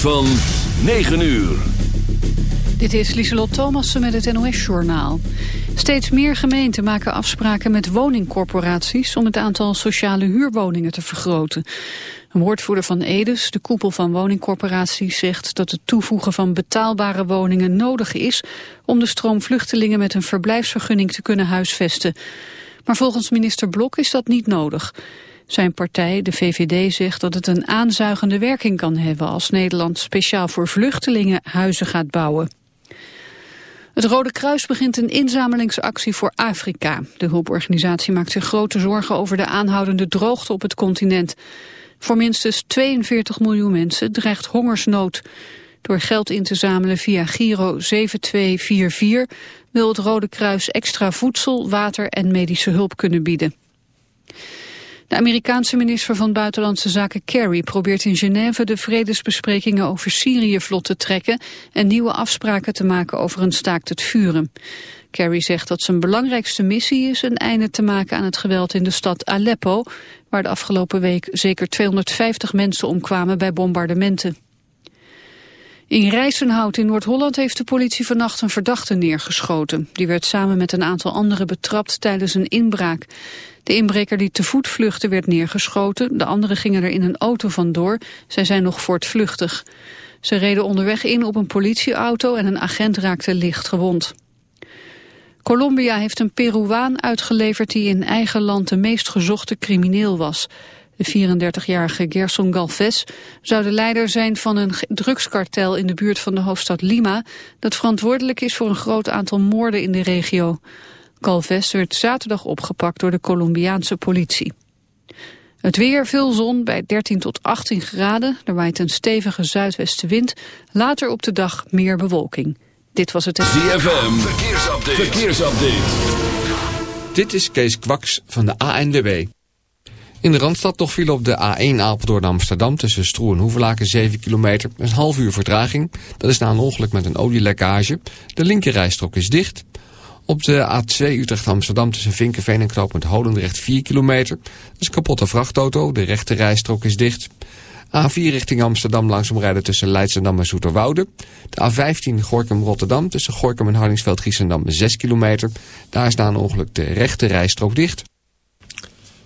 Van 9 uur. Dit is Lieselot Thomassen met het NOS-journaal. Steeds meer gemeenten maken afspraken met woningcorporaties... om het aantal sociale huurwoningen te vergroten. Een woordvoerder van Edes, de koepel van woningcorporaties... zegt dat het toevoegen van betaalbare woningen nodig is... om de stroom vluchtelingen met een verblijfsvergunning te kunnen huisvesten. Maar volgens minister Blok is dat niet nodig... Zijn partij, de VVD, zegt dat het een aanzuigende werking kan hebben als Nederland speciaal voor vluchtelingen huizen gaat bouwen. Het Rode Kruis begint een inzamelingsactie voor Afrika. De hulporganisatie maakt zich grote zorgen over de aanhoudende droogte op het continent. Voor minstens 42 miljoen mensen dreigt hongersnood. Door geld in te zamelen via Giro 7244 wil het Rode Kruis extra voedsel, water en medische hulp kunnen bieden. De Amerikaanse minister van Buitenlandse Zaken Kerry probeert in Genève de vredesbesprekingen over Syrië vlot te trekken en nieuwe afspraken te maken over een staakt het vuren. Kerry zegt dat zijn belangrijkste missie is een einde te maken aan het geweld in de stad Aleppo, waar de afgelopen week zeker 250 mensen omkwamen bij bombardementen. In Rijsenhout in Noord-Holland heeft de politie vannacht een verdachte neergeschoten. Die werd samen met een aantal anderen betrapt tijdens een inbraak. De inbreker die te voet vluchtte werd neergeschoten. De anderen gingen er in een auto vandoor. Zij zijn nog voortvluchtig. Ze reden onderweg in op een politieauto en een agent raakte licht gewond. Colombia heeft een Peruaan uitgeleverd die in eigen land de meest gezochte crimineel was. De 34-jarige Gerson Galvez zou de leider zijn van een drugskartel in de buurt van de hoofdstad Lima, dat verantwoordelijk is voor een groot aantal moorden in de regio. Galvez werd zaterdag opgepakt door de Colombiaanse politie. Het weer, veel zon bij 13 tot 18 graden. Er waait een stevige zuidwestenwind. Later op de dag meer bewolking. Dit was het... ZFM, verkeersupdate. verkeersupdate. Dit is Kees Kwaks van de ANWB. In de Randstad toch viel op de A1 Apeldoorn Amsterdam tussen Stroe en Hoevelaken 7 kilometer. Een half uur vertraging. Dat is na een ongeluk met een olielekkage. De linkerrijstrook is dicht. Op de A2 Utrecht-Amsterdam tussen Vinkenveen en Knooppunt Holendrecht 4 kilometer. Dat is een kapotte vrachtauto, de rechte rijstrook is dicht. A4 richting Amsterdam langzaam rijden tussen Leidschendam en Zoeterwoude. De A15 Gorkum-Rotterdam tussen Gorkum en Hardingsveld-Giessendam 6 kilometer. Daar is na een ongeluk de rechte rijstrook dicht.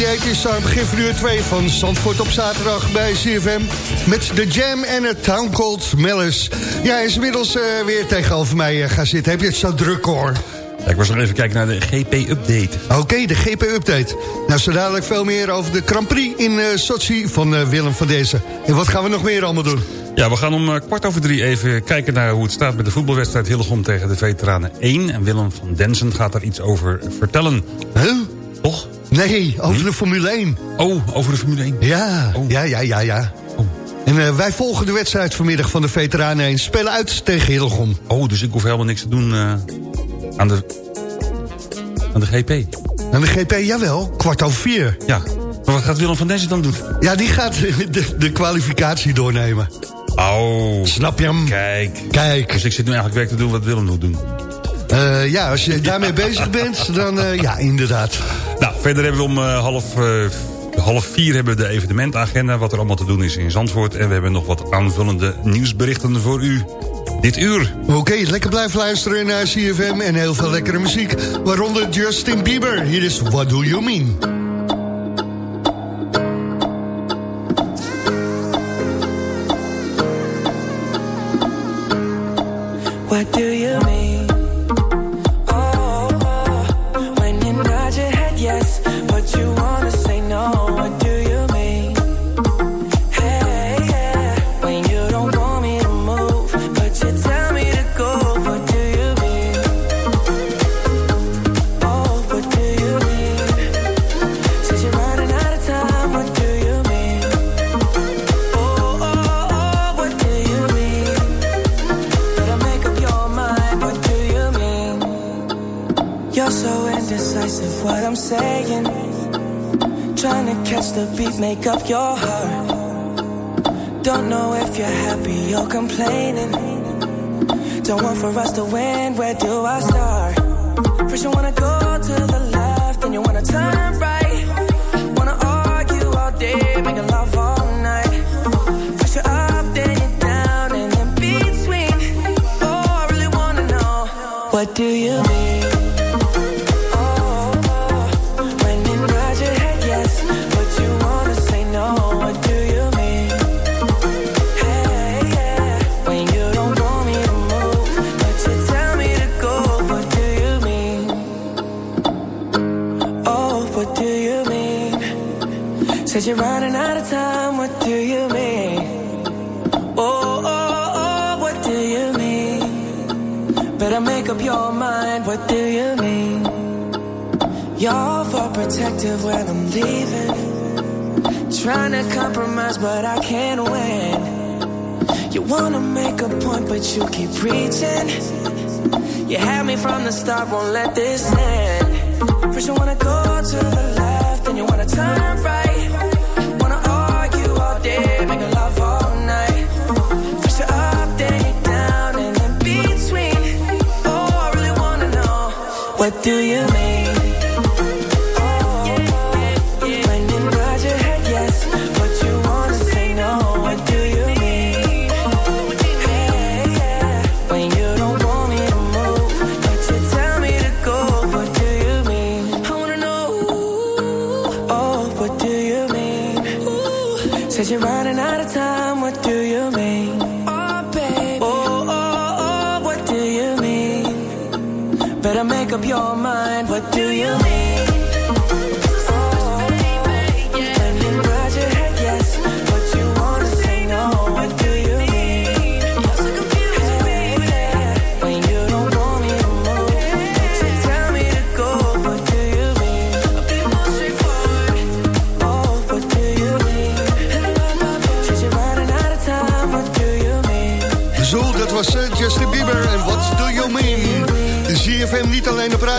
To the 80s aan het begin van uur 2 van Zandvoort op zaterdag bij CFM. Met de Jam en het Town Cold Mellis. Ja, is inmiddels uh, weer tegenover mij uh, gaan zitten. Heb je het zo druk hoor? Ja, ik was nog even kijken naar de GP-update. Oké, okay, de GP-update. Nou, zo dadelijk veel meer over de Grand Prix in uh, Sochi van Willem van Dezen. En wat gaan we nog meer allemaal doen? Ja, we gaan om kwart over drie even kijken naar hoe het staat met de voetbalwedstrijd Hillegom tegen de Veteranen 1. En Willem van Densen gaat daar iets over vertellen. Huh? Toch? Nee, over hm? de Formule 1. Oh, over de Formule 1. Ja, oh. ja, ja, ja, ja. Oh. En uh, wij volgen de wedstrijd vanmiddag van de Veteranen 1. Spelen uit tegen Hillegom. Oh, dus ik hoef helemaal niks te doen uh, aan, de, aan de GP. Aan de GP, jawel. Kwart over vier. Ja. Maar wat gaat Willem van Dessen dan doen? Ja, die gaat de, de kwalificatie doornemen. Oh. Snap je hem? Kijk. Kijk. Dus ik zit nu eigenlijk werk te doen wat Willem moet doen. Uh, ja, als je daarmee bezig bent, dan uh, ja, inderdaad. Verder hebben we om uh, half, half vier hebben we de evenementagenda... wat er allemaal te doen is in Zandvoort. En we hebben nog wat aanvullende nieuwsberichten voor u dit uur. Oké, lekker blijven luisteren naar CFM en heel veel lekkere muziek. Waaronder Justin Bieber. Hier is What Do You Mean? Compromise, but I can't win. You wanna make a point, but you keep preaching. You had me from the start, won't let this end. First, you wanna go to the left, then you wanna turn right. Wanna argue all day, make love all night. First you up, then you down, and in between. Oh, I really wanna know What do you mean?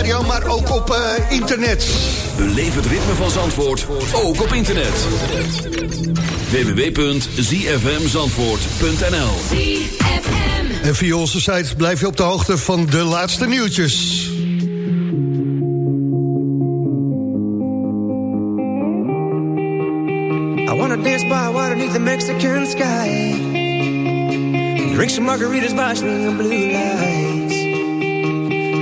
Radio, maar ook op uh, internet. Beleef het ritme van Zandvoort, ook op internet. www.zfmzandvoort.nl En via onze site blijf je op de hoogte van de laatste nieuwtjes. I wanna dance by water beneath the Mexican sky. Drink some margaritas by swinging blue lights.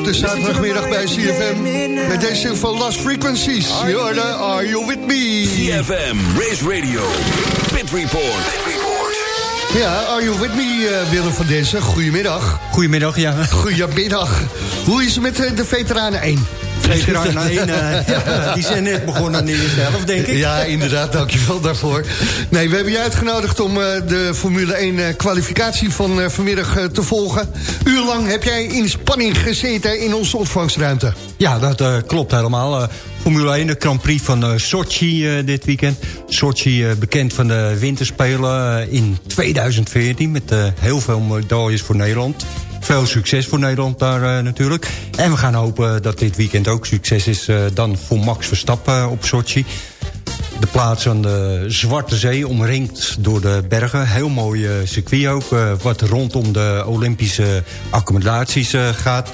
Op de zaterdagmiddag bij CFM. Met deze van Last Frequencies. Jorde, are you with me? CFM, Race Radio, Pit Report. Ja, are you with me, eh, Willem van Dessen. Goedemiddag. Goedemiddag, ja. Goedemiddag. Hoe is het met eh, de veteranen 1? Veteraan 1, eh, ja, die zijn net begonnen aan de eerste helft, denk ik. Ja, inderdaad, dankjewel daarvoor. Nee, we hebben je uitgenodigd om eh, de Formule 1 eh, kwalificatie van eh, vanmiddag te volgen. Uurlang heb jij in spanning gezeten in onze ontvangstruimte. Ja, dat eh, klopt helemaal. Eh, Formule 1, de Grand Prix van eh, Sochi eh, dit weekend. Sochi eh, bekend van de winterspelen in 2014... met eh, heel veel medailles voor Nederland. Veel succes voor Nederland daar eh, natuurlijk. En we gaan hopen dat dit weekend ook succes is... eh, dan voor Max Verstappen op Sochi. De plaats aan de Zwarte Zee, omringd door de bergen. Heel mooi eh, circuit ook, eh, wat rondom de Olympische accommodaties eh, gaat.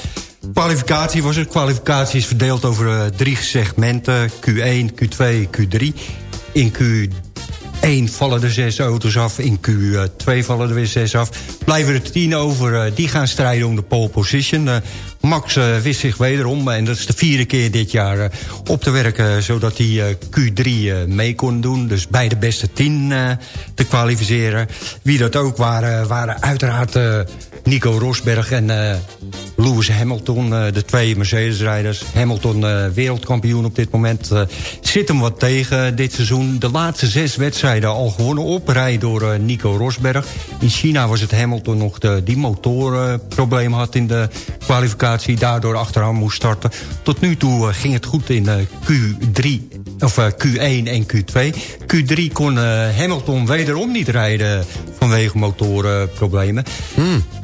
Kwalificatie was het. Kwalificatie is verdeeld over eh, drie segmenten. Q1, Q2, Q3. In Q1 vallen er zes auto's af. In Q2 vallen er weer zes af. Blijven er tien over. eh, die gaan strijden om de pole position. Eh, Max eh, wist zich wederom, en dat is de vierde keer dit jaar, eh, op te werken... zodat hij eh, Q3 eh, mee kon doen. Dus bij de beste tien eh, te kwalificeren. Wie dat ook waren, waren uiteraard eh, Nico Rosberg en eh, Lewis Hamilton. eh, de twee Mercedes-rijders. Hamilton eh, wereldkampioen op dit moment. zit hem wat tegen dit seizoen. De laatste zes wedstrijden al gewonnen op rij door Nico Rosberg. In China was het Hamilton nog de, die motorprobleem had in de kwalificatie. Daardoor achteraan moest starten. Tot nu toe ging het goed in eh, Q3 of eh, Q1 en Q2. Q3 kon Hamilton wederom niet rijden vanwege motorproblemen.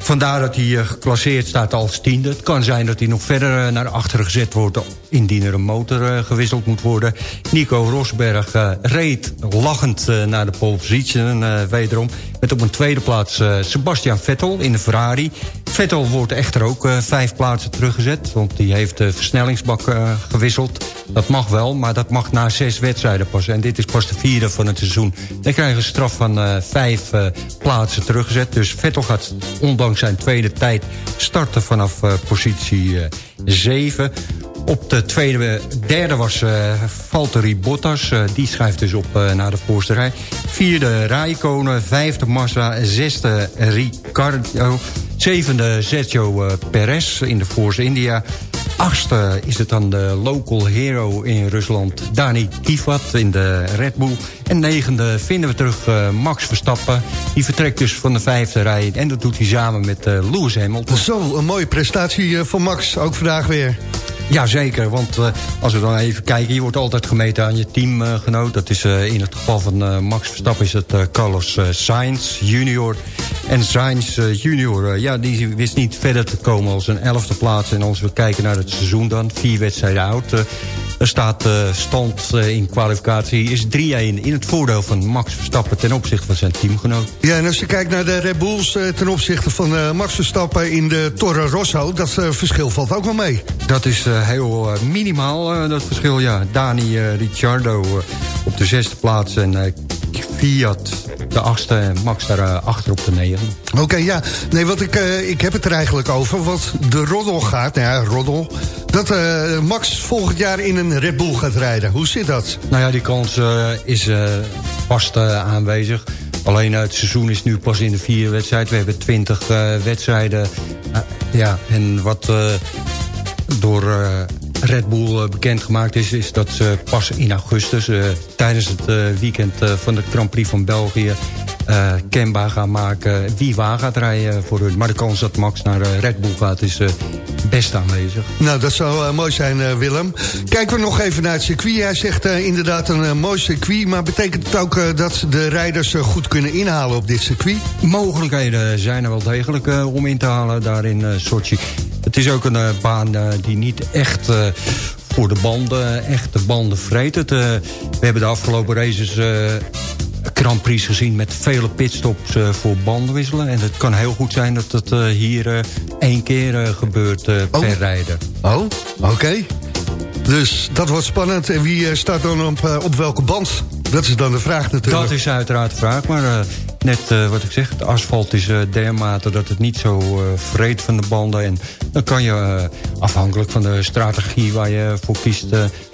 Vandaar dat hij eh, geclasseerd staat als tiende. Het kan zijn dat hij nog verder eh, naar achteren gezet wordt... indien er een motor eh, gewisseld moet worden. Nico Rosberg reed lachend naar de pole position wederom. Met op een tweede plaats Sebastian Vettel in de Ferrari. Vettel wordt echter ook vijf plaatsen teruggezet... want die heeft de versnellingsbak gewisseld. Dat mag wel, maar dat mag na zes wedstrijden pas. En dit is pas de vierde van het seizoen. Dan krijgen een straf van vijf plaatsen teruggezet. Dus Vettel gaat ondanks zijn tweede tijd starten vanaf eh, positie eh, zeven. Op de tweede, derde was eh Valtteri Bottas. Die schuift dus op naar de voorste rij. Vierde Raikkonen, vijfde Mazda, zesde Ricardo... Zevende Sergio Perez in de Force India. Achtste is het dan de local hero in Rusland, Dani Kivat in de Red Bull. En negende vinden we terug eh, Max Verstappen. Die vertrekt dus van de vijfde rij. En dat doet hij samen met eh, Lewis Hamilton. Zo, een mooie prestatie eh, van Max, ook vandaag weer. Jazeker, want als we dan even kijken... je wordt altijd gemeten aan je teamgenoot. dat is in het geval van Max Verstappen is het Carlos Sainz junior. En Sainz junior, ja, die wist niet verder te komen als een elfde plaats. En als we kijken naar het seizoen dan, vier wedstrijden oud... Er staat stand in kwalificatie is 3-1 in het voordeel van Max Verstappen ten opzichte van zijn teamgenoot. Ja, en als je kijkt naar de Red Bulls ten opzichte van Max Verstappen in de Torre Rosso, dat verschil valt ook wel mee. Dat is heel minimaal, dat verschil, ja. Dani Ricciardo op de zesde plaats en Fiat de achtste en Max daar uh, achter op de negen. Oké, ja. Nee, wat ik, uh, ik heb het er eigenlijk over. Wat de roddel gaat, nou ja, roddel... dat uh, Max volgend jaar in een Red Bull gaat rijden. Hoe zit dat? Nou ja, die kans is vast aanwezig. Alleen het seizoen is nu pas in de vierde wedstrijd. We hebben twintig wedstrijden. ja, en wat door Red Bull eh, bekendgemaakt is... is dat ze pas in augustus, uh, tijdens het uh, weekend van de Grand Prix van België... kenbaar gaan maken wie waar gaat rijden voor hun. Maar de kans dat Max naar Red Bull gaat is best aanwezig. Nou, dat zou mooi zijn, Willem. Kijken we nog even naar het circuit. Hij zegt inderdaad een mooi circuit... maar betekent het ook dat de rijders goed kunnen inhalen op dit circuit? Mogelijkheden zijn er wel degelijk om in te halen daar in Sochi. Het is ook een uh, baan uh, die niet echt uh, voor de banden, echt de banden vreet. Het, we hebben de afgelopen races Grand Prix gezien met vele pitstops voor bandenwisselen. En het kan heel goed zijn dat het hier één keer gebeurt per oh. rijden. Oh, oké. Dus dat wordt spannend. En wie staat dan op, op welke band? Dat is dan de vraag natuurlijk. Dat is uiteraard de vraag, maar net uh, wat ik zeg, het asfalt is uh, dermate dat het niet zo vreet van de banden. En dan kan je, afhankelijk van de strategie waar je voor kiest...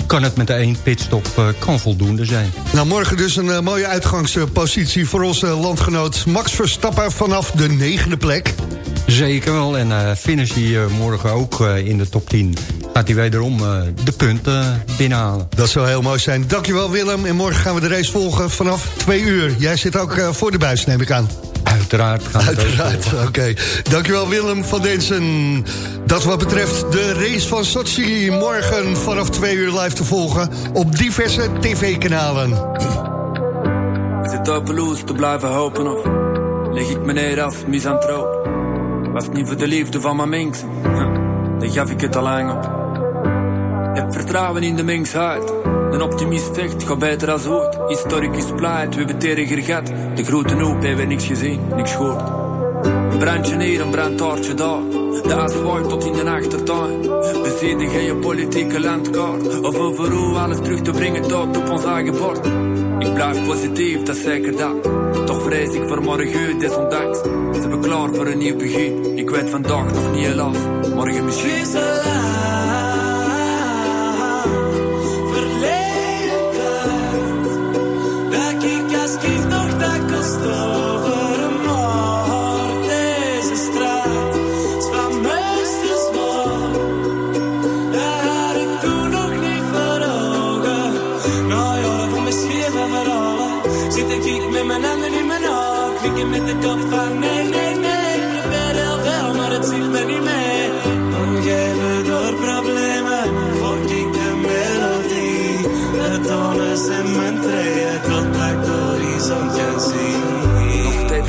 kan het met één pitstop kan voldoende zijn. Nou, morgen dus een mooie uitgangspositie voor onze landgenoot Max Verstappen vanaf de negende plek. Zeker wel, en finish die morgen ook in de top 10 gaat hij wederom de punten binnenhalen. Dat zou heel mooi zijn. Dankjewel Willem. En morgen gaan we de race volgen vanaf twee uur. Jij zit ook voor de buis neem ik aan. Uiteraard gaan we Uiteraard, oké. Okay. Dankjewel Willem van Densen. Dat wat betreft de race van Sochi morgen vanaf twee uur live te volgen op diverse tv-kanalen. Is het hopeloos te blijven hopen of leg ik me neer als misantroop? Was het niet voor de liefde van mijn minks, dan gaf ik het al lang op. Vertrouwen in de mensheid een optimist zegt, ga beter als ooit. Historicus pleit, we hebben tegen gat. De grote noep hebben niks gezien, niks gehoord. Een brandje hier, een brandtaartje daar. De asfalt tot in de achtertuin. We zien de geopolitieke landkaart. Of over hoe alles terug te brengen tot op ons eigen bord. Ik blijf positief, dat is zeker dat. Toch vrees ik voor morgen, desondanks. Ze hebben klaar voor een nieuw begin. Ik weet vandaag nog niet helaas. Morgen misschien. Ziet me niet mee. Omgeven door problemen,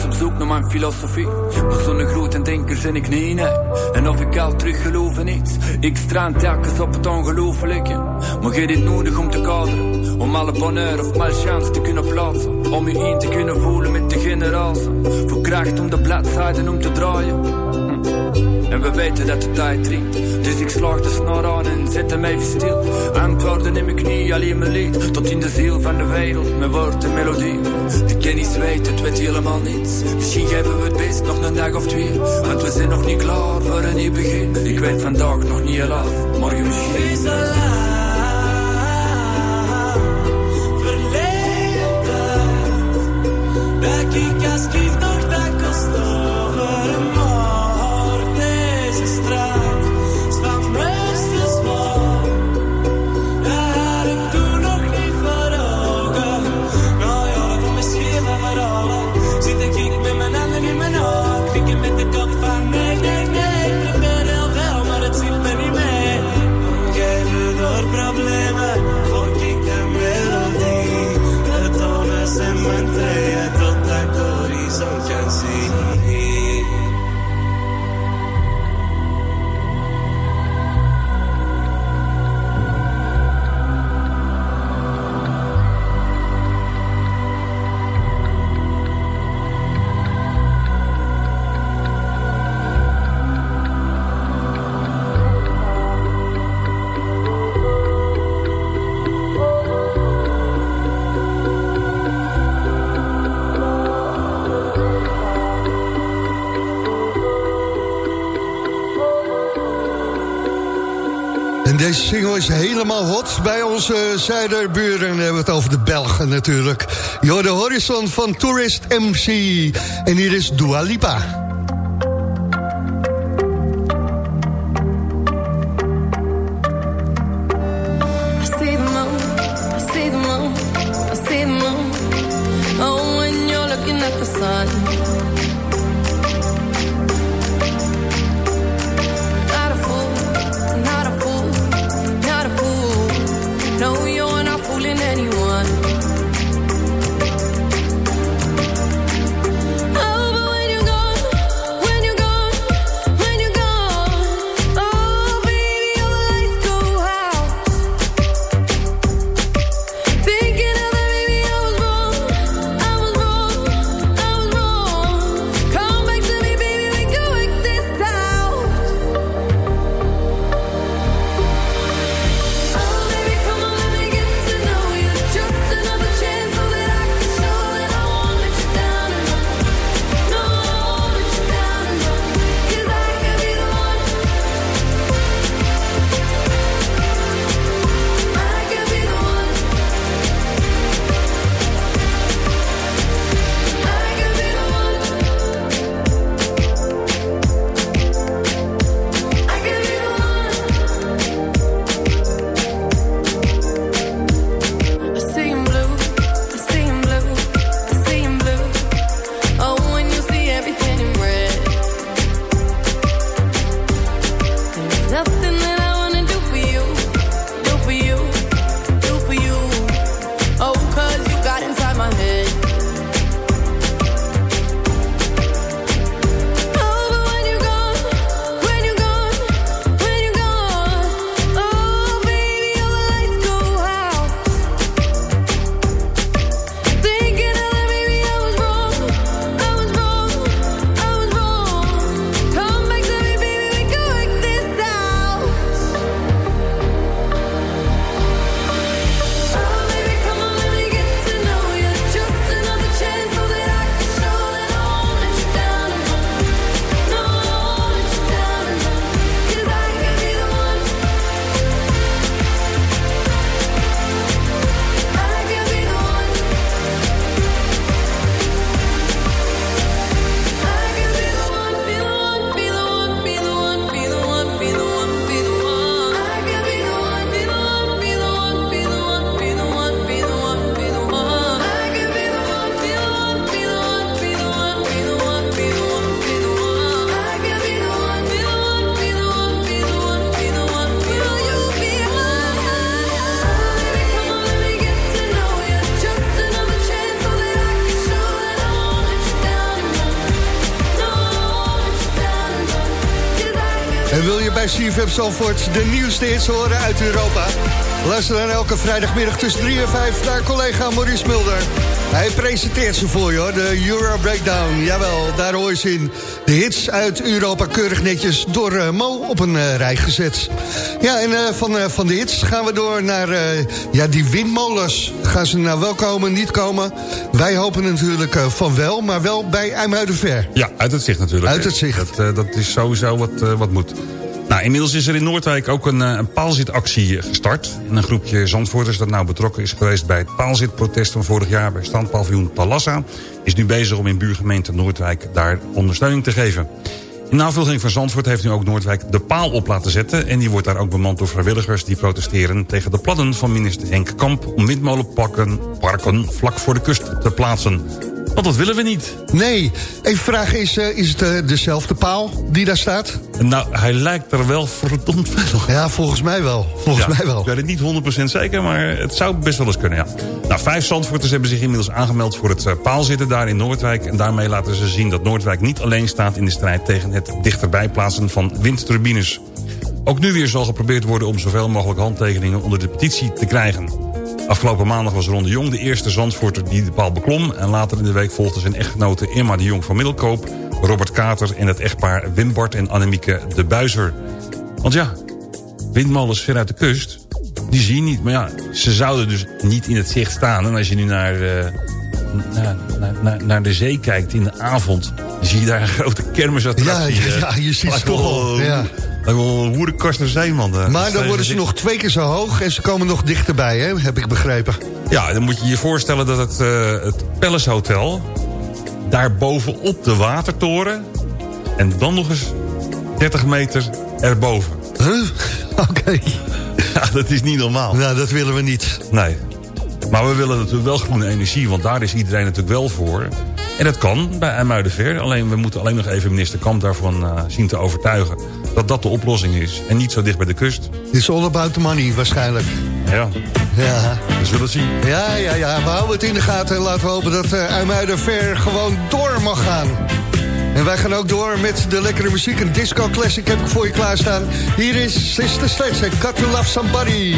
op zoek naar mijn filosofie. Maar zo'n grote denker ben ik niet, nee. En of ik al terug geloof in iets. Ik strand telkens op het ongelooflijke. Maar je dit nodig om te kaderen. Om alle bonheur of malchance te kunnen plaatsen. Om je in te kunnen voelen met de generatie. Voor kracht om de bladzijden om te draaien. Hm. En we weten dat de tijd dringt. Dus ik slaag de snor aan en zet hem even stil. Antwoorden in mijn knie, alleen mijn lied. Tot in de ziel van de wereld, mijn woord en melodie. De kennis weet het, weet helemaal niets. Misschien geven we het best nog een dag of twee. Want we zijn nog niet klaar voor een nieuw begin. Ik weet vandaag nog niet helaas, morgen misschien. Back in Cascade En deze single is helemaal hot bij onze zuiderburen. En dan hebben we het over de Belgen natuurlijk. Jo, de horizon van Tourist MC. En hier is Dua Lipa. Zalvoort de nieuwste hits horen uit Europa? Luister dan elke vrijdagmiddag tussen 3 en 5 naar collega Maurice Mulder. Hij presenteert ze voor je hoor, de Euro Breakdown. Jawel, daar hoor je ze in. De hits uit Europa keurig netjes door eh, Mo op een eh, rij gezet. Ja, en eh, van, van de hits gaan we door naar ja, die windmolens. Gaan ze nou wel komen, niet komen? Wij hopen natuurlijk van wel, maar wel bij IJmuidenver. Ja, uit het zicht natuurlijk. Uit het zicht. Dat, dat is sowieso wat, wat moet. Nou, inmiddels is er in Noordwijk ook een, eh, paalzitactie gestart. En een groepje Zandvoorters dat nou betrokken is geweest... bij het paalzitprotest van vorig jaar bij standpaviljoen Palassa... is nu bezig om in buurgemeente Noordwijk daar ondersteuning te geven. In navolging van Zandvoort heeft nu ook Noordwijk de paal op laten zetten... en die wordt daar ook bemand door vrijwilligers die protesteren... tegen de plannen van minister Henk Kamp om windmolenparken parken vlak voor de kust te plaatsen. Want dat willen we niet. Nee, even vragen, is, eh, is het eh, dezelfde paal die daar staat? Nou, hij lijkt er wel verdomd veel. Ja, volgens mij wel. Volgens Ja, mij wel. Ik weet het niet 100% zeker, maar het zou best wel eens kunnen, ja. Nou, vijf Zandvoorters hebben zich inmiddels aangemeld voor het eh, paalzitten daar in Noordwijk. En daarmee laten ze zien dat Noordwijk niet alleen staat in de strijd tegen het dichterbij plaatsen van windturbines. Ook nu weer zal geprobeerd worden om zoveel mogelijk handtekeningen onder de petitie te krijgen. Afgelopen maandag was Ron de Jong de eerste Zandvoorter die de paal beklom. En later in de week volgden zijn echtgenote Irma de Jong van Middelkoop... Robert Kater en het echtpaar Wim Bart en Annemieke de Buizer. Want ja, windmolens ver uit de kust, die zie je niet. Maar ja, ze zouden dus niet in het zicht staan. En als je nu naar, eh, naar, naar, de zee kijkt in de avond... zie je daar een grote kermisattractie. Ja, ja, ja, je ziet het toch al, ja. Dat wel een hoerenkast zee, man. Eh, Maar dan worden ze nog twee keer zo hoog en ze komen nog dichterbij, hè? heb ik begrepen. Ja, dan moet je je voorstellen dat het, eh, het Palace Hotel... daar bovenop de watertoren... en dan nog eens 30 meter erboven. Huh? Oké. Ja, dat is niet normaal. Nou, dat willen we niet. Nee. Maar we willen natuurlijk wel groene energie, want daar is iedereen natuurlijk wel voor. En dat kan bij IJmuidenver. Alleen we moeten alleen nog even minister Kamp daarvan eh, zien te overtuigen... dat dat de oplossing is. En niet zo dicht bij de kust. Dit is all about the money, waarschijnlijk. Ja, Ja. we zullen zien. Ja, ja, ja. We houden het in de gaten en laten we hopen dat uh, IJmuiden ver gewoon door mag gaan. En wij gaan ook door met de lekkere muziek. Een disco classic heb ik voor je klaarstaan. Hier is Sister Sledge en Got to Love Somebody.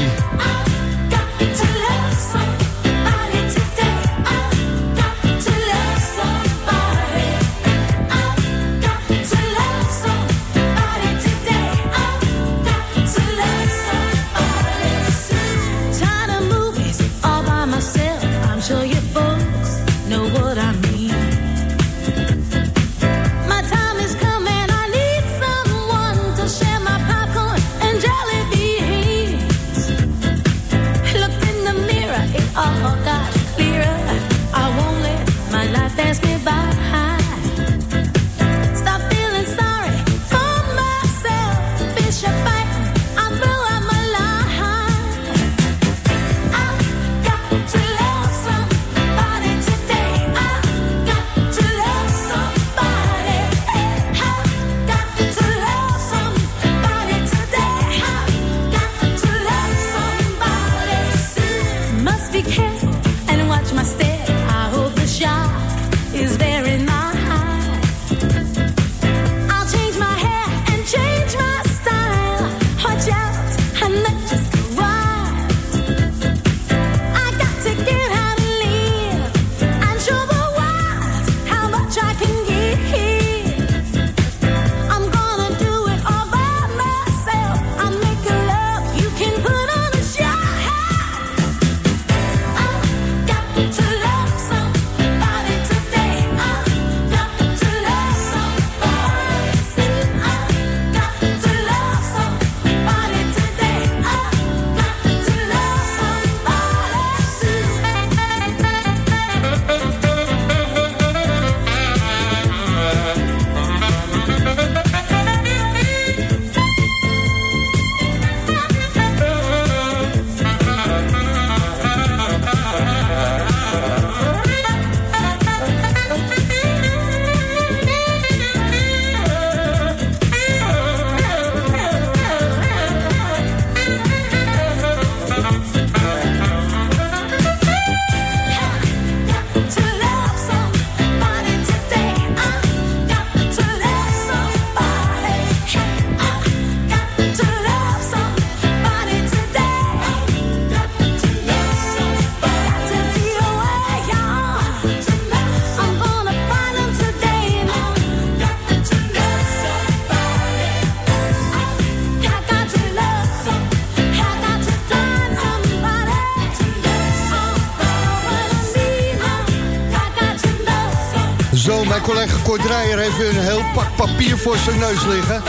Collega Kort Draaier heeft weer een heel pak papier voor zijn neus liggen.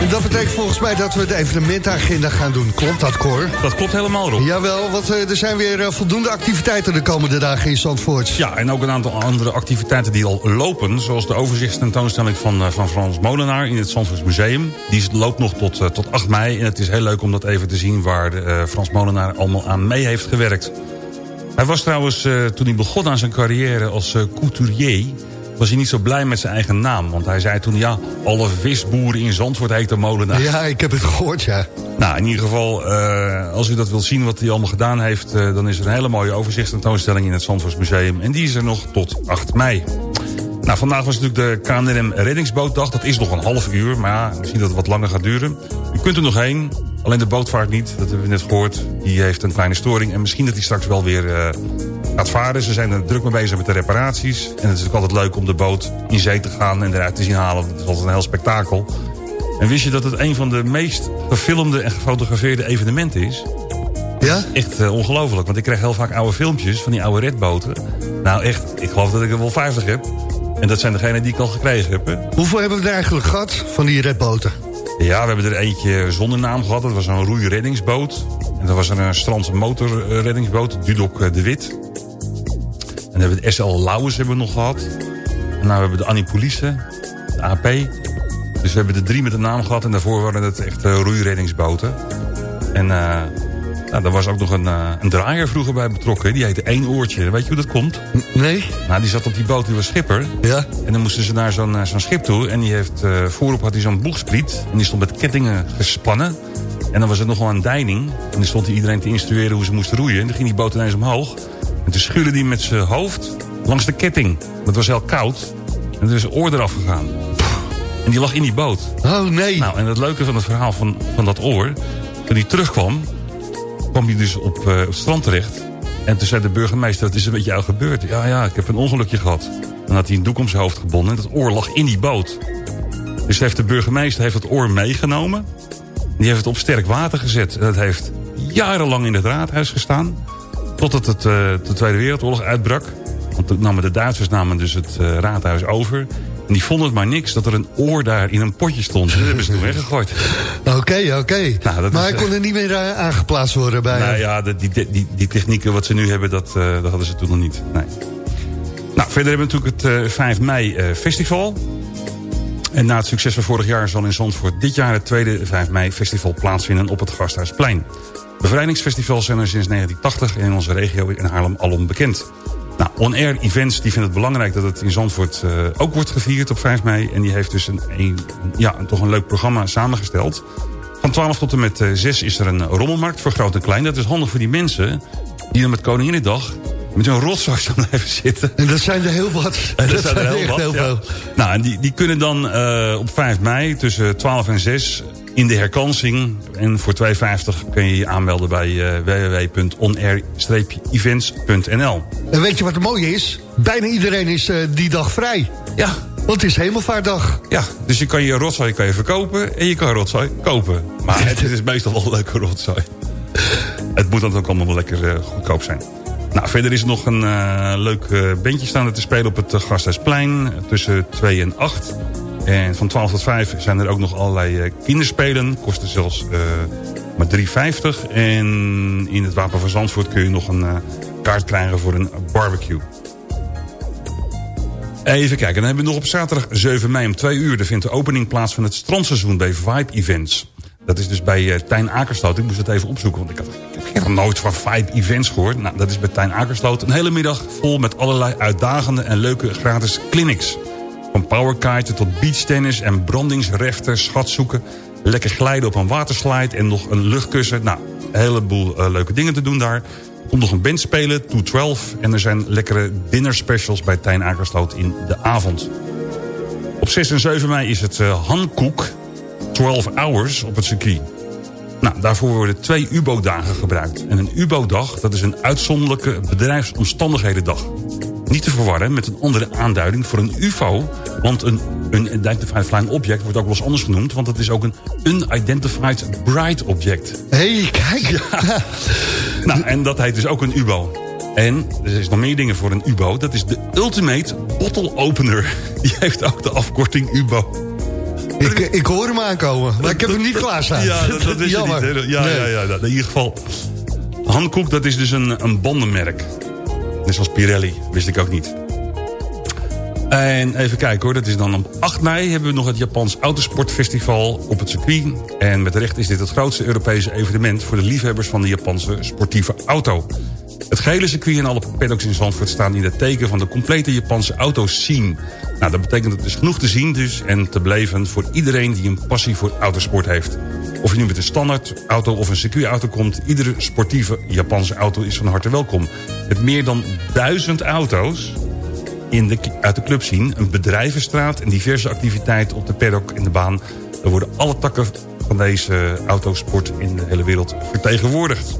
En dat betekent volgens mij dat we de evenementagenda gaan doen. Klopt dat, Cor? Dat klopt helemaal, Rob. Jawel, want eh, er zijn weer eh, voldoende activiteiten de komende dagen in Zandvoort. Ja, en ook een aantal andere activiteiten die al lopen. Zoals de overzichtstentoonstelling van, eh, van Frans Molenaar in het Zandvoorts Museum. Die loopt nog tot, tot 8 mei. En het is heel leuk om dat even te zien waar de, Frans Molenaar allemaal aan mee heeft gewerkt. Hij was trouwens, toen hij begon aan zijn carrière als couturier... was hij niet zo blij met zijn eigen naam. Want hij zei toen, ja, alle visboeren in Zandvoort heten Molenaar. Ja, ik heb het gehoord, ja. Nou, in ieder geval, eh, als u dat wilt zien wat hij allemaal gedaan heeft... eh, dan is er een hele mooie overzichtstentoonstelling in het Zandvoorts Museum. En die is er nog tot 8 mei. Nou, vandaag was natuurlijk de KNRM Reddingsbootdag. Dat is nog een half uur, maar ja, misschien dat het wat langer gaat duren. U kunt er nog heen, alleen de bootvaart niet. Dat hebben we net gehoord. Die heeft een kleine storing. En misschien dat die straks wel weer eh, gaat varen. Ze zijn er druk mee bezig met de reparaties. En het is natuurlijk altijd leuk om de boot in zee te gaan en eruit te zien halen. Dat is altijd een heel spektakel. En wist je dat het een van de meest gefilmde en gefotografeerde evenementen is? Ja? Echt eh, ongelooflijk, want ik krijg heel vaak oude filmpjes van die oude redboten. Nou echt, ik geloof dat ik er wel 50 heb. En dat zijn degenen die ik al gekregen heb. hè. Hoeveel hebben we er eigenlijk gehad van die redboten? Ja, we hebben er eentje zonder naam gehad. Dat was een roeireddingsboot. En dat was een strand motorreddingsboot, Dudok eh, de Wit. En dan hebben we de SL Lauwers hebben we nog gehad. En nou hebben we de Annie Police, de AP. Dus we hebben er drie met een naam gehad. En daarvoor waren het echt eh, roeireddingsboten. En eh nou, daar was ook nog een, eh, een draaier vroeger bij betrokken. Die heette één oortje. Weet je hoe dat komt? Nee? Nou, die zat op die boot, die was schipper. Ja. En dan moesten ze naar zo'n eh, zo'n schip toe. En die heeft, eh, voorop had hij zo'n boegspriet. En die stond met kettingen gespannen. En dan was er nog wel een deining. En dan stond hij iedereen te instrueren hoe ze moesten roeien. En dan ging die boot ineens omhoog. En toen schuurde hij met zijn hoofd langs de ketting. Het was heel koud. En toen is zijn oor eraf gegaan. En die lag in die boot. Oh, nee. Nou, en het leuke van het verhaal van, van dat oor... toen hij terugkwam, kwam hij dus op, op het strand terecht. En toen zei de burgemeester, dat is een met jou gebeurd. Ja, ja, ik heb een ongelukje gehad. Dan had hij een doek om zijn hoofd gebonden en dat oor lag in die boot. Dus heeft de burgemeester heeft het oor meegenomen. Die heeft het op sterk water gezet. En dat heeft jarenlang in het raadhuis gestaan. Totdat het, eh, de Tweede Wereldoorlog uitbrak. Want toen namen de Duitsers namen dus het eh, raadhuis over. En die vonden het maar niks dat er een oor daar in een potje stond. Dat hebben ze toen weggegooid. Oké, oké. Nou, maar hij eh, kon er niet meer eh, aangeplaatst worden bij Nou hem. ja, de- die, die, die, technieken wat ze nu hebben, dat, eh, dat hadden ze toen nog niet. Nee. Nou, verder hebben we natuurlijk het eh, 5 mei eh, festival. En na het succes van vorig jaar zal in Zandvoort dit jaar het tweede 5 mei festival plaatsvinden op het Gasthuisplein. Bevrijdingsfestivals zijn er sinds 1980 en in onze regio in Haarlem alom bekend. Nou, On Air Events die vindt het belangrijk dat het in Zandvoort eh, ook wordt gevierd op 5 mei. En die heeft dus een, een, ja, een- toch een leuk programma samengesteld. Van 12 tot en met eh, 6 is er een rommelmarkt voor groot en klein. Dat is handig voor die mensen die dan met Koninginnedag met hun rotzooi staan blijven zitten. En dat zijn er heel wat. En dat zijn er heel wat, heel ja. veel. Nou, en die, die kunnen dan eh, op 5 mei tussen 12 en 6 in de herkansing. En voor 2,50 kun je je aanmelden bij eh www.onair-events.nl. En weet je wat het mooie is? Bijna iedereen is eh, die dag vrij. Ja. Want het is hemelvaartdag. Ja, dus je kan je rotzooi kan je verkopen en je kan rotzooi kopen. Maar het is meestal wel een leuke rotzooi. Het moet dan ook allemaal wel lekker eh, goedkoop zijn. Nou, verder is er nog een leuk bandje staan te spelen op het Gasthuisplein. tussen 2 en 8. En van 12 tot 5 zijn er ook nog allerlei eh, kinderspelen. Kosten zelfs eh, maar 3,50. En in het Wapen van Zandvoort kun je nog een eh, kaart krijgen voor een barbecue. Even kijken, dan hebben we nog op zaterdag 7 mei om 2 uur... er vindt de opening plaats van het strandseizoen bij Vibe Events. Dat is dus bij eh, Tijn Akersloot. Ik moest het even opzoeken, want ik had, heb nog nooit van Vibe Events gehoord. Nou, dat is bij Tijn Akersloot. Een hele middag vol met allerlei uitdagende en leuke gratis clinics. Van powerkiten tot beachtennis en brandingsreften, schatzoeken... lekker glijden op een waterslide en nog een luchtkussen. Nou, een heleboel eh, leuke dingen te doen daar. Er komt nog een band spelen, 212. En er zijn lekkere dinner specials bij Tijn Akersloot in de avond. Op 6 en 7 mei is het uh, Hankoek 12 Hours op het circuit. Nou, daarvoor worden twee UBO-dagen gebruikt. En een UBO-dag, dat is een uitzonderlijke bedrijfsomstandigheden-dag. Niet te verwarren met een andere aanduiding voor een UFO. Want een Unidentified Flying Object wordt ook wel eens anders genoemd. Want het is ook een Unidentified Bright Object. Hé, hey, kijk. Nou, en dat heet dus ook een UBO. En er is nog meer dingen voor een UBO. Dat is de Ultimate Bottle Opener. Die heeft ook de afkorting UBO. Ik, ik hoor hem aankomen, maar ik heb hem niet klaarstaan. Ja, dat, je Jammer. niet. hè? Ja, Nee. ja, ja, ja, in ieder geval. Hankook, dat is dus een, een bandenmerk. Net zoals Pirelli, wist ik ook niet. En even kijken hoor, dat is dan op 8 mei hebben we nog het Japans Autosportfestival op het circuit. En met recht is dit het grootste Europese evenement voor de liefhebbers van de Japanse sportieve auto. Het gehele circuit en alle paddocks in Zandvoort staan in het teken van de complete Japanse autoscene. Nou, dat betekent dat er is genoeg te zien dus en te beleven voor iedereen die een passie voor autosport heeft. Of je nu met een standaard auto of een circuitauto komt, iedere sportieve Japanse auto is van harte welkom. Met meer dan duizend auto's in de, uit de club zien. Een bedrijvenstraat en diverse activiteiten op de paddock in de baan. Er worden alle takken van deze autosport in de hele wereld vertegenwoordigd.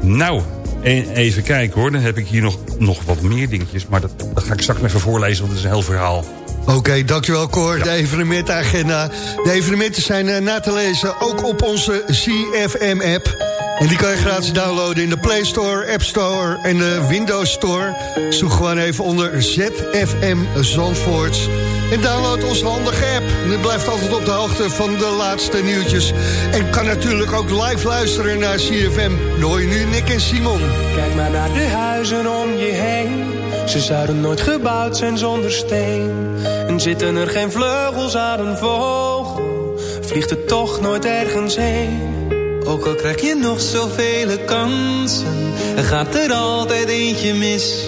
Nou, en even kijken hoor. Dan heb ik hier nog, nog wat meer dingetjes. Maar dat, dat ga ik straks even voorlezen, want het is een heel verhaal. Oké, dankjewel Cor. De evenementagenda. De evenementen zijn eh, na te lezen ook op onze CFM-app. En die kan je gratis downloaden in de Play Store, App Store en de Windows Store. Zoek gewoon even onder ZFM Zandvoort. En download onze handige app. Je blijft altijd op de hoogte van de laatste nieuwtjes. En kan natuurlijk ook live luisteren naar CFM. Je nu Nick en Simon. Kijk maar naar de huizen om je heen. Ze zouden nooit gebouwd zijn zonder steen. En zitten er geen vleugels aan een vogel, vliegt het toch nooit ergens heen. Ook al krijg je nog zoveel kansen, gaat er altijd eentje mis.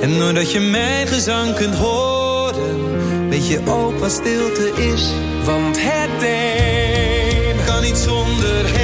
En doordat je mijn gezang kunt horen, weet je ook wat stilte is. Want het een Kan niet zonder het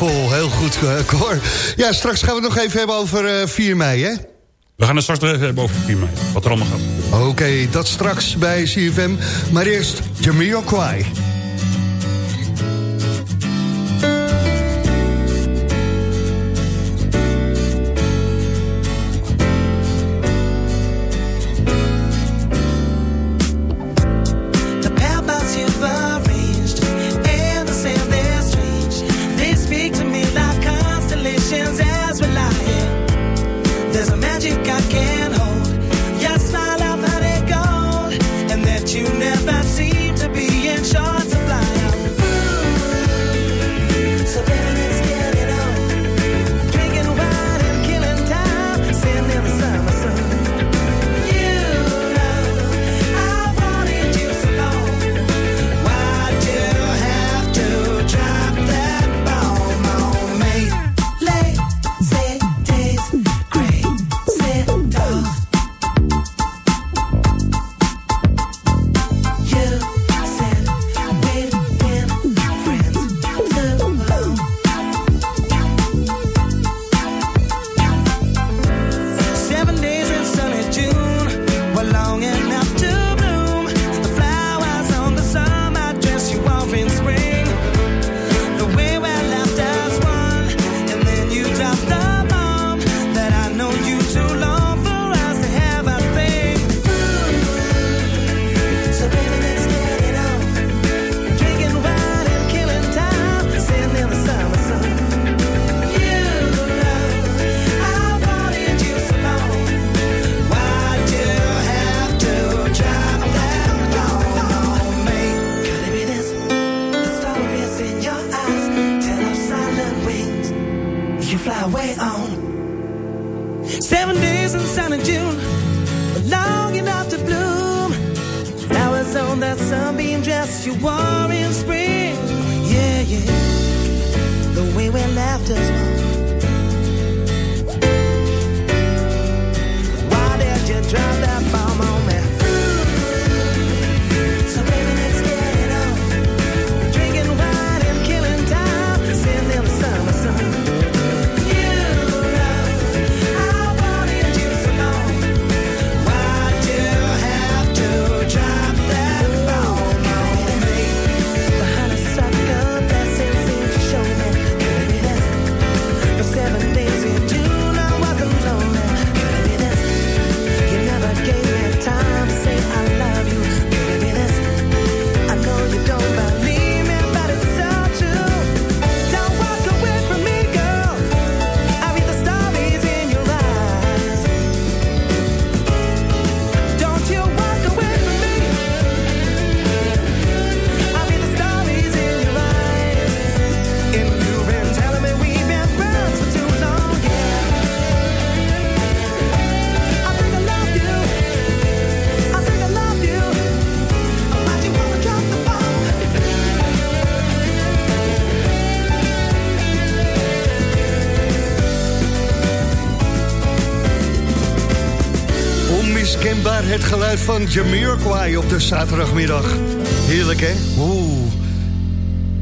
Mondvol, heel goed, eh, Cor. Ja, straks gaan we het nog even hebben over eh, 4 mei, hè? We gaan het straks nog even hebben over 4 mei. Wat er allemaal gaat. Oké, dat straks bij CFM. Maar eerst Jamiroquai. The Fly away on. Seven days in sunny June, but long enough to bloom. Flowers on that sunbeam dress you wore in spring. Yeah, yeah. The way we laughed as Het geluid van Jamiroquai op de zaterdagmiddag. Heerlijk, hè? Oeh.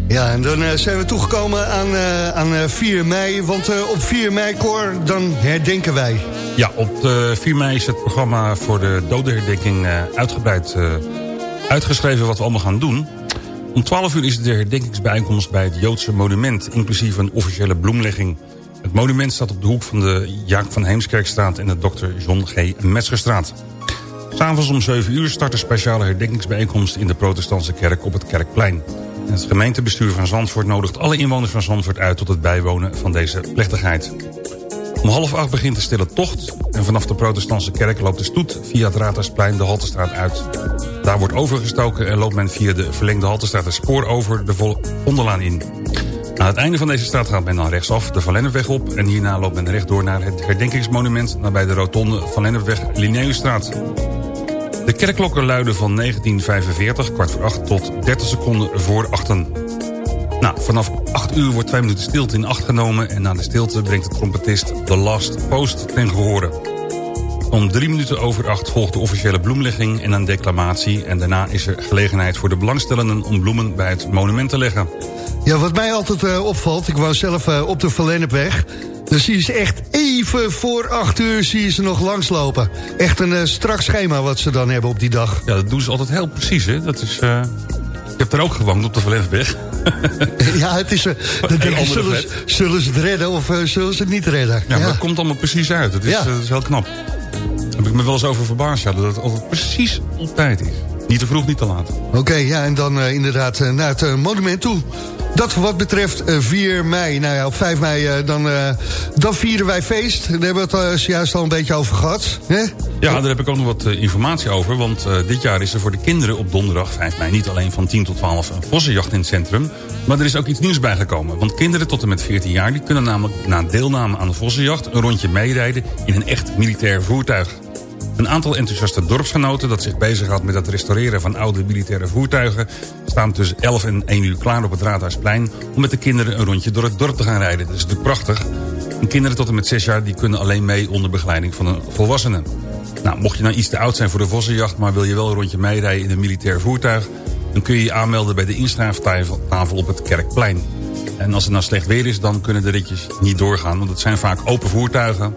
Ja, en dan eh, zijn we toegekomen aan, eh, aan eh, 4 mei. Want eh, op 4 mei, Cor, dan herdenken wij. Ja, op de 4 mei is het programma voor de dodenherdenking eh, uitgebreid eh, uitgeschreven wat we allemaal gaan doen. Om 12 uur is de herdenkingsbijeenkomst bij het Joodse monument, inclusief een officiële bloemlegging. Het monument staat op de hoek van de Jaak van Heemskerkstraat en de Dr. John G. Metzgerstraat. S'avonds om 7 uur start een speciale herdenkingsbijeenkomst in de protestantse kerk op het Kerkplein. Het gemeentebestuur van Zandvoort nodigt alle inwoners van Zandvoort uit tot het bijwonen van deze plechtigheid. Om half acht begint de stille tocht en vanaf de protestantse kerk loopt de stoet via het Raadhuisplein de Haltestraat uit. Daar wordt overgestoken en loopt men via de verlengde Haltestraat het spoor over de Vondellaan in. Aan het einde van deze straat gaat men dan rechtsaf de Van Lennepweg op... en hierna loopt men rechtdoor naar het herdenkingsmonument... nabij de rotonde Van Lennepweg. De kerkklokken luiden van 1945, kwart voor acht... tot 30 seconden voor achten. Nou, vanaf 8 uur wordt twee minuten stilte in acht genomen... en na de stilte brengt de trompetist The Last Post ten gehore. Om drie minuten over acht volgt de officiële bloemlegging en een declamatie. En daarna is er gelegenheid voor de belangstellenden om bloemen bij het monument te leggen. Ja, wat mij altijd eh, opvalt, ik woon zelf eh, op de dan zie je ze echt even voor acht uur zie je ze nog langslopen. Echt een eh, strak schema wat ze dan hebben op die dag. Ja, dat doen ze altijd heel precies, hè. Dat is... eh, Ik heb er ook gewoond op de Verlegweg. ja, het is... eh, je, andere zullen, zullen ze het redden of eh, zullen ze het niet redden? Ja, maar dat komt allemaal precies uit. Dat is, Ja. eh, dat is heel knap. Daar heb ik me wel eens over verbaasd. Ja, dat het altijd precies op tijd is. Niet te vroeg, niet te laat. Oké, ja, en dan eh, inderdaad eh, naar het eh, monument toe. Dat wat betreft eh, 4 mei, nou ja, op 5 mei, dan, dan vieren wij feest. Daar hebben we het zojuist al een beetje over gehad. Hè? Ja, daar heb ik ook nog wat informatie over. Want dit jaar is er voor de kinderen op donderdag 5 mei... niet alleen van 10 tot 12 een vossenjacht in het centrum... maar er is ook iets nieuws bijgekomen. Want kinderen tot en met 14 jaar... die kunnen namelijk na deelname aan de vossenjacht... een rondje meerijden in een echt militair voertuig. Een aantal enthousiaste dorpsgenoten dat zich bezighoudt met het restaureren van oude militaire voertuigen... staan tussen 11 en 1 uur klaar op het Raadhuisplein... om met de kinderen een rondje door het dorp te gaan rijden. Dat is natuurlijk prachtig. En kinderen tot en met 6 jaar die kunnen alleen mee onder begeleiding van een volwassene. Nou, mocht je nou iets te oud zijn voor de vossenjacht... maar wil je wel een rondje meerijden in een militair voertuig... dan kun je je aanmelden bij de inschrijftafel tafel op het Kerkplein. En als het nou slecht weer is, dan kunnen de ritjes niet doorgaan... want het zijn vaak open voertuigen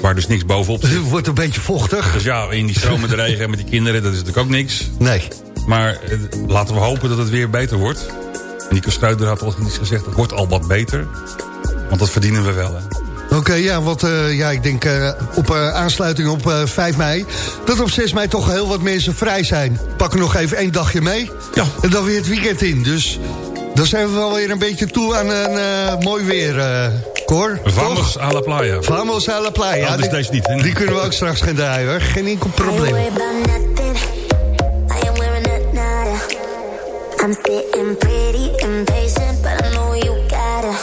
waar dus niks bovenop zit. Het wordt een beetje vochtig. Dus ja, in die stromende regen en met die kinderen, dat is natuurlijk ook niks. Nee. Maar eh, laten we hopen dat het weer beter wordt. En Nico Schuider had al iets gezegd, het wordt al wat beter. Want dat verdienen we wel, hè. Oké, ja, want eh, ja, ik denk eh, op aansluiting op eh 5 mei... dat op 6 mei toch heel wat mensen vrij zijn. Pakken nog even één dagje mee. Ja. En dan weer het weekend in. Dus dan zijn we wel weer een beetje toe aan een mooi weer, Cor. Vamos Toch? à la playa. Vamos à la playa. Oh, dat is die, deze niet, hè? die kunnen we ook straks gaan draaien, hoor. Geen enkel probleem. I a. I'm sitting pretty impatient, but I know you gotta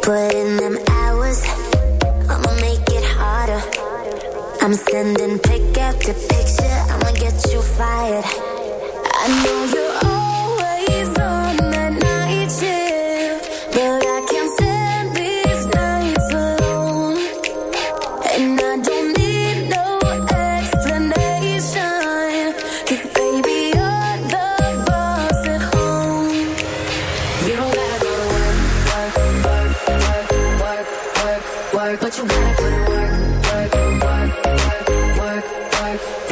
put in them hours. I'ma make it harder. I'm sending pick after picture. I'ma get you fired. I know you're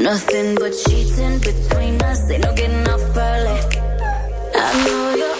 Nothing but sheets in between us. Ain't no getting off early. I know you're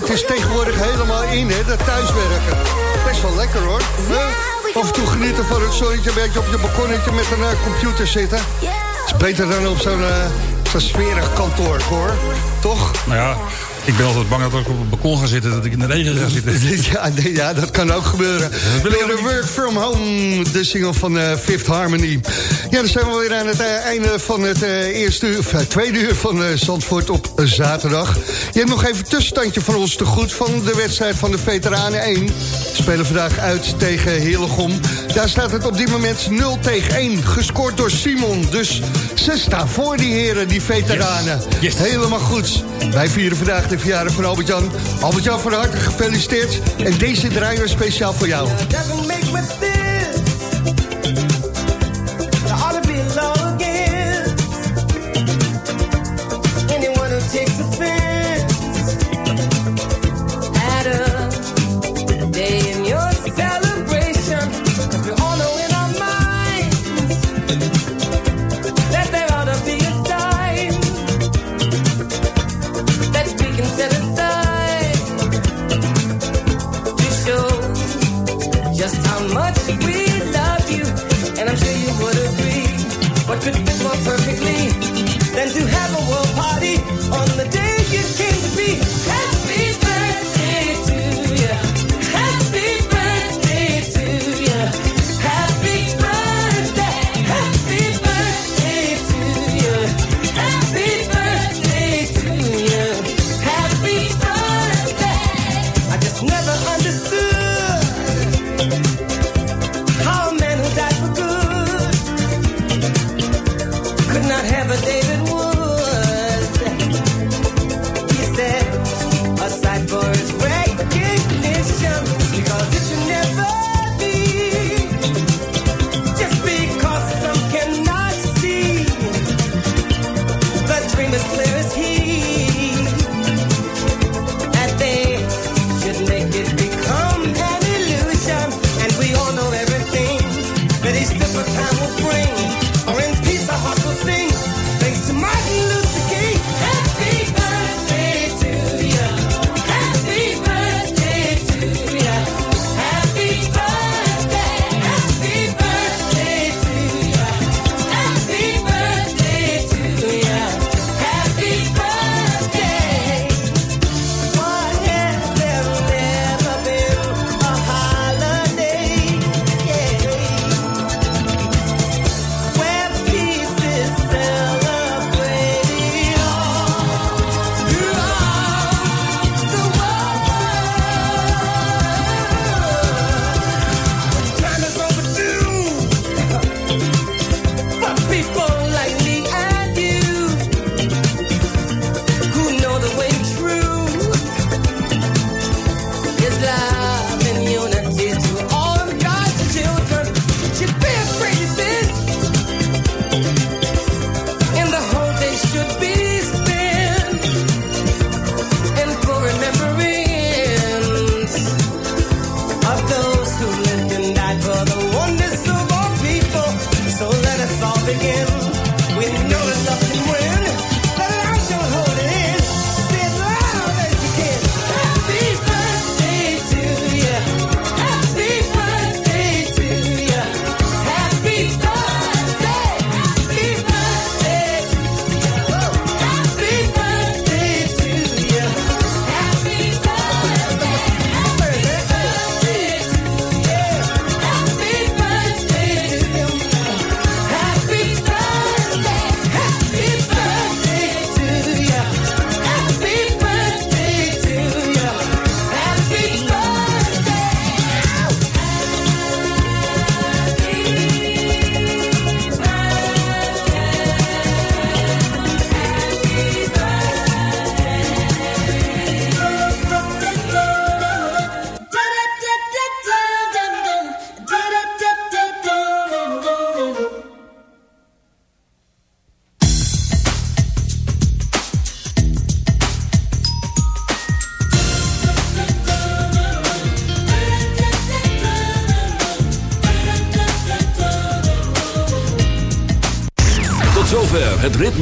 het is tegenwoordig helemaal in, hè, dat thuiswerken. Best wel lekker, hoor. Af en toe genieten van het zonnetje, een beetje op je balkonnetje met een eh, computer zitten. Het is beter dan op zo'n eh, zo'n smerig kantoor, hoor. Toch? Nou ja, ik ben altijd bang dat ik op het balkon ga zitten... dat ik in de regen ga zitten. Ja, nee, ja, dat kan ook gebeuren. Door de Work From Home, de single van eh, Fifth Harmony. Ja, dan zijn we weer aan het eh, einde van het eh, eerste uur, of, tweede uur van Zandvoort op zaterdag. Je hebt nog even een tussenstandje van ons te goed van de wedstrijd van de Veteranen 1. We spelen vandaag uit tegen Hillegom. Daar staat het op dit moment 0 tegen 1, gescoord door Simon. Dus ze staan voor die heren, die veteranen. Yes. Yes. Helemaal goed. Wij vieren vandaag de verjaardag van Albert-Jan. Albert-Jan, van harte gefeliciteerd. En deze draaien we speciaal voor jou.